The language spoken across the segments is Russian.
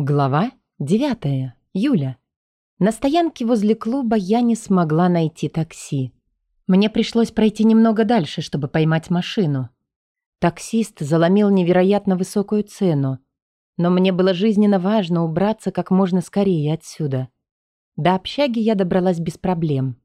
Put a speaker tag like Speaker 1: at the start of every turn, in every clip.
Speaker 1: Глава 9. Юля. На стоянке возле клуба я не смогла найти такси. Мне пришлось пройти немного дальше, чтобы поймать машину. Таксист заломил невероятно высокую цену, но мне было жизненно важно убраться как можно скорее отсюда. До общаги я добралась без проблем.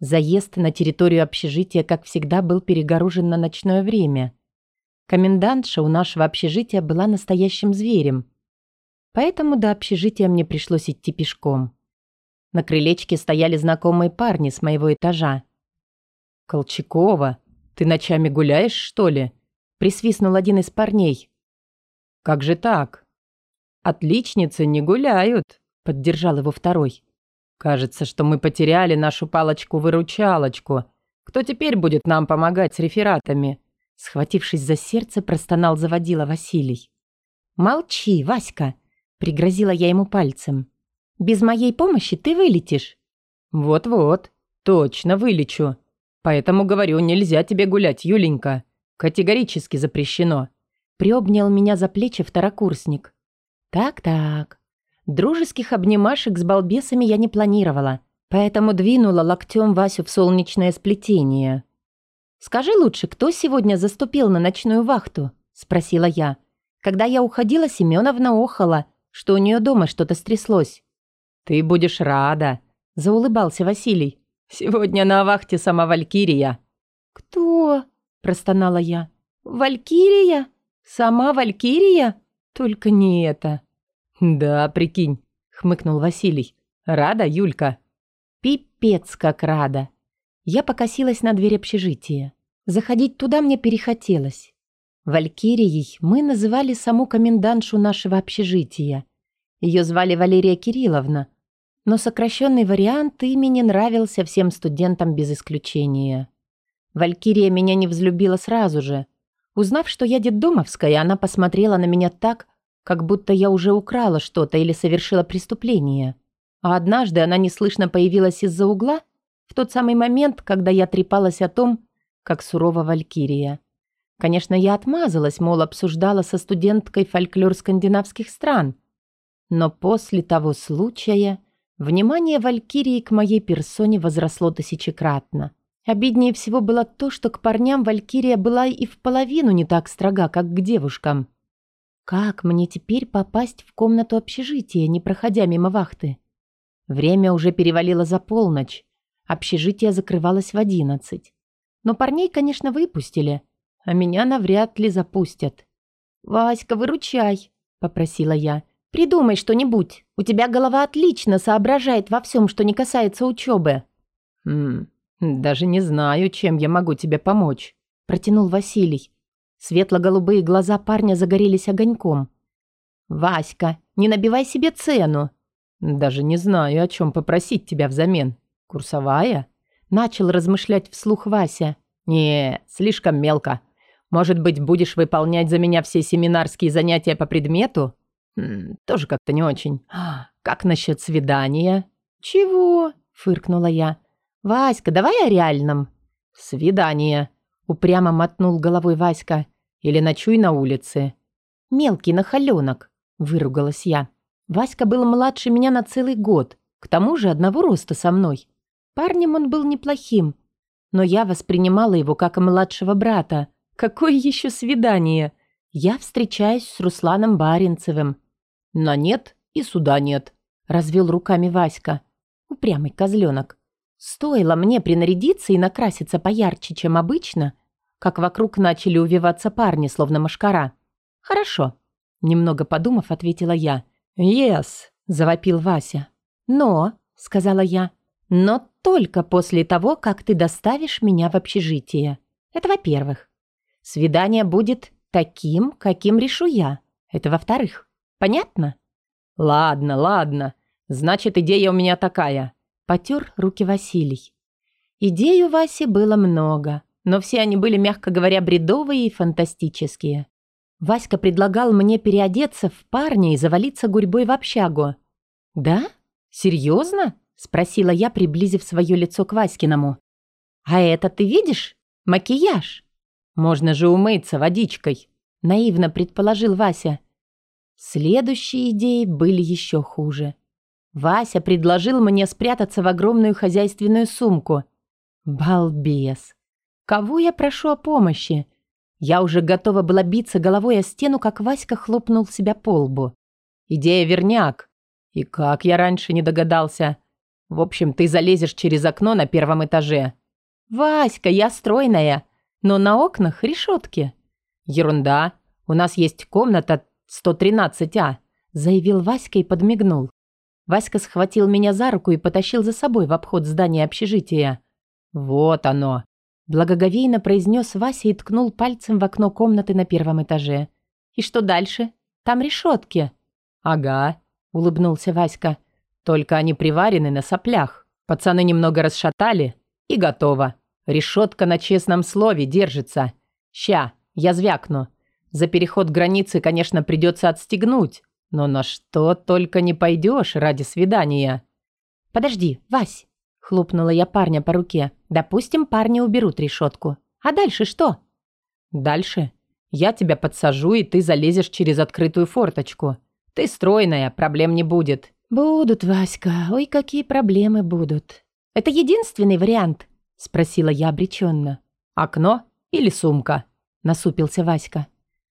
Speaker 1: Заезд на территорию общежития, как всегда, был перегорожен на ночное время. Комендантша у нашего общежития была настоящим зверем – Поэтому до общежития мне пришлось идти пешком. На крылечке стояли знакомые парни с моего этажа. «Колчакова, ты ночами гуляешь, что ли?» Присвистнул один из парней. «Как же так?» «Отличницы не гуляют», — поддержал его второй. «Кажется, что мы потеряли нашу палочку-выручалочку. Кто теперь будет нам помогать с рефератами?» Схватившись за сердце, простонал заводила Василий. «Молчи, Васька!» Пригрозила я ему пальцем. «Без моей помощи ты вылетишь». «Вот-вот, точно вылечу. Поэтому, говорю, нельзя тебе гулять, Юленька. Категорически запрещено». Приобнял меня за плечи второкурсник. «Так-так. Дружеских обнимашек с балбесами я не планировала, поэтому двинула локтем Васю в солнечное сплетение». «Скажи лучше, кто сегодня заступил на ночную вахту?» – спросила я. Когда я уходила, Семеновна охала – что у нее дома что-то стряслось. «Ты будешь рада», – заулыбался Василий. «Сегодня на вахте сама Валькирия». «Кто?» – простонала я. «Валькирия? Сама Валькирия? Только не это». «Да, прикинь», – хмыкнул Василий. «Рада, Юлька?» «Пипец как рада». Я покосилась на дверь общежития. Заходить туда мне перехотелось. Валькирией мы называли саму комендантшу нашего общежития. Ее звали Валерия Кирилловна, но сокращенный вариант имени нравился всем студентам без исключения. Валькирия меня не взлюбила сразу же. Узнав, что я детдомовская, она посмотрела на меня так, как будто я уже украла что-то или совершила преступление. А однажды она неслышно появилась из-за угла в тот самый момент, когда я трепалась о том, как сурова Валькирия. Конечно, я отмазалась, мол, обсуждала со студенткой фольклор скандинавских стран. Но после того случая внимание Валькирии к моей персоне возросло тысячекратно. Обиднее всего было то, что к парням Валькирия была и в половину не так строга, как к девушкам. Как мне теперь попасть в комнату общежития, не проходя мимо вахты? Время уже перевалило за полночь. Общежитие закрывалось в одиннадцать. Но парней, конечно, выпустили – а меня навряд ли запустят. «Васька, выручай», — попросила я. «Придумай что-нибудь. У тебя голова отлично соображает во всем, что не касается учебы». «Хм, даже не знаю, чем я могу тебе помочь», — протянул Василий. Светло-голубые глаза парня загорелись огоньком. «Васька, не набивай себе цену». «Даже не знаю, о чем попросить тебя взамен. Курсовая?» Начал размышлять вслух Вася. «Не, слишком мелко. Может быть, будешь выполнять за меня все семинарские занятия по предмету? Хм, тоже как-то не очень. Как насчет свидания? Чего? Фыркнула я. Васька, давай о реальном. Свидание. Упрямо мотнул головой Васька. Или ночуй на улице. Мелкий нахаленок, выругалась я. Васька был младше меня на целый год. К тому же одного роста со мной. Парнем он был неплохим. Но я воспринимала его как младшего брата – Какое еще свидание? Я встречаюсь с Русланом Баренцевым. На нет и суда нет, развел руками Васька. Упрямый козленок. Стоило мне принарядиться и накраситься поярче, чем обычно, как вокруг начали увиваться парни, словно машкара. «Хорошо», — немного подумав, ответила я. «Yes», — завопил Вася. «Но», — сказала я, — «но только после того, как ты доставишь меня в общежитие. Это во-первых. Свидание будет таким, каким решу я. Это во-вторых. Понятно? Ладно, ладно. Значит, идея у меня такая. Потер руки Василий. Идей у Васи было много, но все они были, мягко говоря, бредовые и фантастические. Васька предлагал мне переодеться в парня и завалиться гурьбой в общагу. «Да? Серьезно?» – спросила я, приблизив свое лицо к Васькиному. «А это ты видишь? Макияж!» «Можно же умыться водичкой», — наивно предположил Вася. Следующие идеи были еще хуже. Вася предложил мне спрятаться в огромную хозяйственную сумку. Балбес. Кого я прошу о помощи? Я уже готова была биться головой о стену, как Васька хлопнул себя по лбу. Идея верняк. И как я раньше не догадался. В общем, ты залезешь через окно на первом этаже. Васька, я стройная, но на окнах решетки. Ерунда. У нас есть комната 113А, заявил Васька и подмигнул. Васька схватил меня за руку и потащил за собой в обход здания общежития. Вот оно. Благоговейно произнес Вася и ткнул пальцем в окно комнаты на первом этаже. «И что дальше? Там решетки». «Ага», — улыбнулся Васька. «Только они приварены на соплях. Пацаны немного расшатали, и готово. Решетка на честном слове держится. Ща, я звякну. За переход границы, конечно, придется отстегнуть, но на что только не пойдешь ради свидания». «Подожди, Вась!» — хлопнула я парня по руке. Допустим, парни уберут решетку. А дальше что? Дальше я тебя подсажу, и ты залезешь через открытую форточку. Ты стройная, проблем не будет. Будут, Васька. Ой, какие проблемы будут. Это единственный вариант, спросила я обреченно. Окно или сумка? Насупился Васька.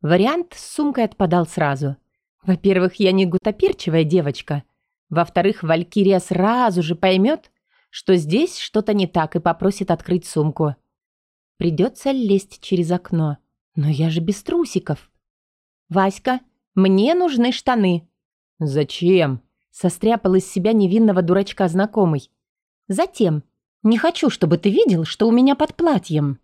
Speaker 1: Вариант с сумкой отпадал сразу. Во-первых, я не гутоперчивая девочка. Во-вторых, Валькирия сразу же поймет, что здесь что-то не так и попросит открыть сумку. Придется лезть через окно. Но я же без трусиков. «Васька, мне нужны штаны». «Зачем?» — состряпал из себя невинного дурачка знакомый. «Затем. Не хочу, чтобы ты видел, что у меня под платьем».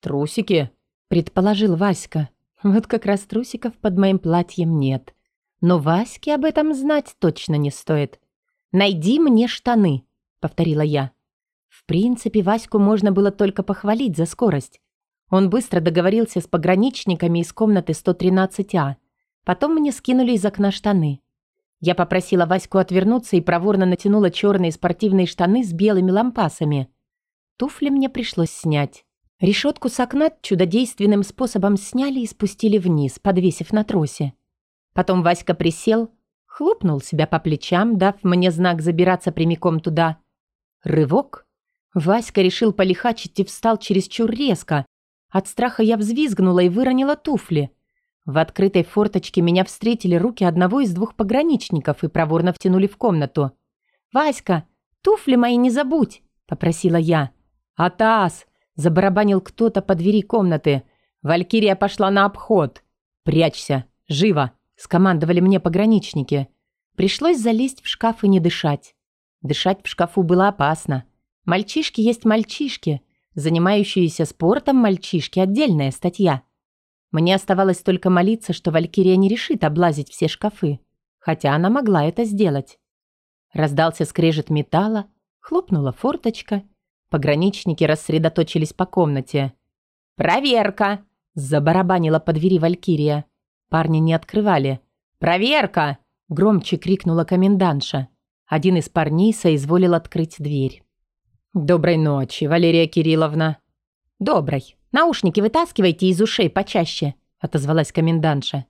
Speaker 1: «Трусики?» — предположил Васька. Вот как раз трусиков под моим платьем нет. Но Ваське об этом знать точно не стоит. «Найди мне штаны», — повторила я. В принципе, Ваську можно было только похвалить за скорость. Он быстро договорился с пограничниками из комнаты 113А. Потом мне скинули из окна штаны. Я попросила Ваську отвернуться и проворно натянула черные спортивные штаны с белыми лампасами. Туфли мне пришлось снять. Решетку с окна чудодейственным способом сняли и спустили вниз, подвесив на тросе. Потом Васька присел, хлопнул себя по плечам, дав мне знак забираться прямиком туда, Рывок. Васька решил полихачить и встал чересчур резко. От страха я взвизгнула и выронила туфли. В открытой форточке меня встретили руки одного из двух пограничников и проворно втянули в комнату. «Васька, туфли мои не забудь!» – попросила я. «Атас!» – забарабанил кто-то по двери комнаты. «Валькирия пошла на обход!» «Прячься! Живо!» – скомандовали мне пограничники. Пришлось залезть в шкаф и не дышать. Дышать в шкафу было опасно. Мальчишки есть мальчишки. Занимающиеся спортом мальчишки – отдельная статья. Мне оставалось только молиться, что Валькирия не решит облазить все шкафы. Хотя она могла это сделать. Раздался скрежет металла, хлопнула форточка. Пограничники рассредоточились по комнате. «Проверка!» – забарабанила по двери Валькирия. Парни не открывали. «Проверка!» – громче крикнула комендантша. Один из парней соизволил открыть дверь. «Доброй ночи, Валерия Кирилловна». «Доброй. Наушники вытаскивайте из ушей почаще», — отозвалась комендантша.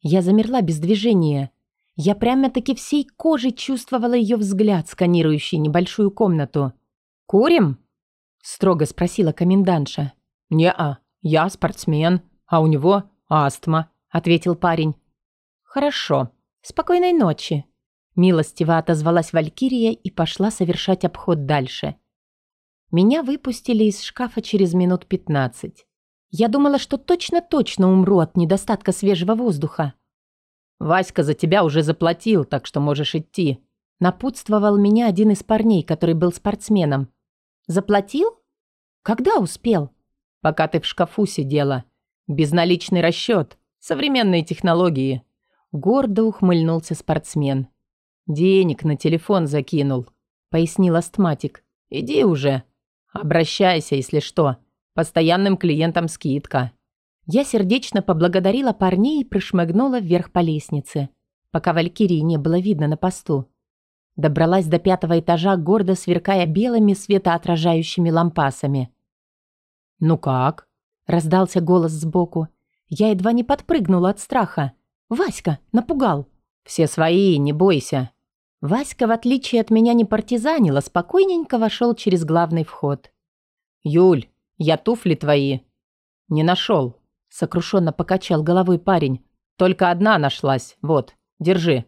Speaker 1: Я замерла без движения. Я прямо-таки всей кожей чувствовала ее взгляд, сканирующий небольшую комнату. «Курим?» — строго спросила комендантша. «Не-а, я спортсмен, а у него астма», — ответил парень. «Хорошо. Спокойной ночи», Милостиво отозвалась Валькирия и пошла совершать обход дальше. Меня выпустили из шкафа через минут пятнадцать. Я думала, что точно-точно умру от недостатка свежего воздуха. «Васька за тебя уже заплатил, так что можешь идти», напутствовал меня один из парней, который был спортсменом. «Заплатил? Когда успел?» «Пока ты в шкафу сидела. Безналичный расчет. Современные технологии». Гордо ухмыльнулся спортсмен. «Денег на телефон закинул», — пояснил астматик. «Иди уже. Обращайся, если что. Постоянным клиентам скидка». Я сердечно поблагодарила парней и прошмыгнула вверх по лестнице, пока Валькирии не было видно на посту. Добралась до пятого этажа, гордо сверкая белыми светоотражающими лампасами. «Ну как?» — раздался голос сбоку. Я едва не подпрыгнула от страха. Васька, напугал. Все свои, не бойся. Васька, в отличие от меня, не партизанила, спокойненько вошел через главный вход. «Юль, я туфли твои». «Не нашел», — сокрушенно покачал головой парень. «Только одна нашлась. Вот, держи».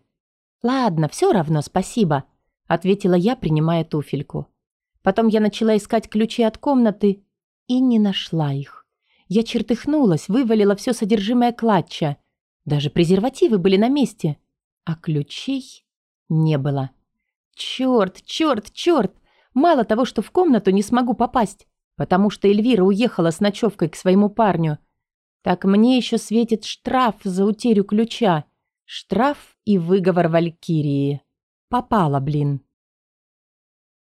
Speaker 1: «Ладно, все равно, спасибо», — ответила я, принимая туфельку. Потом я начала искать ключи от комнаты и не нашла их. Я чертыхнулась, вывалила все содержимое клатча. Даже презервативы были на месте, а ключей не было. Черт, черт, черт! Мало того, что в комнату не смогу попасть, потому что Эльвира уехала с ночевкой к своему парню, так мне еще светит штраф за утерю ключа. Штраф и выговор Валькирии. Попала, блин.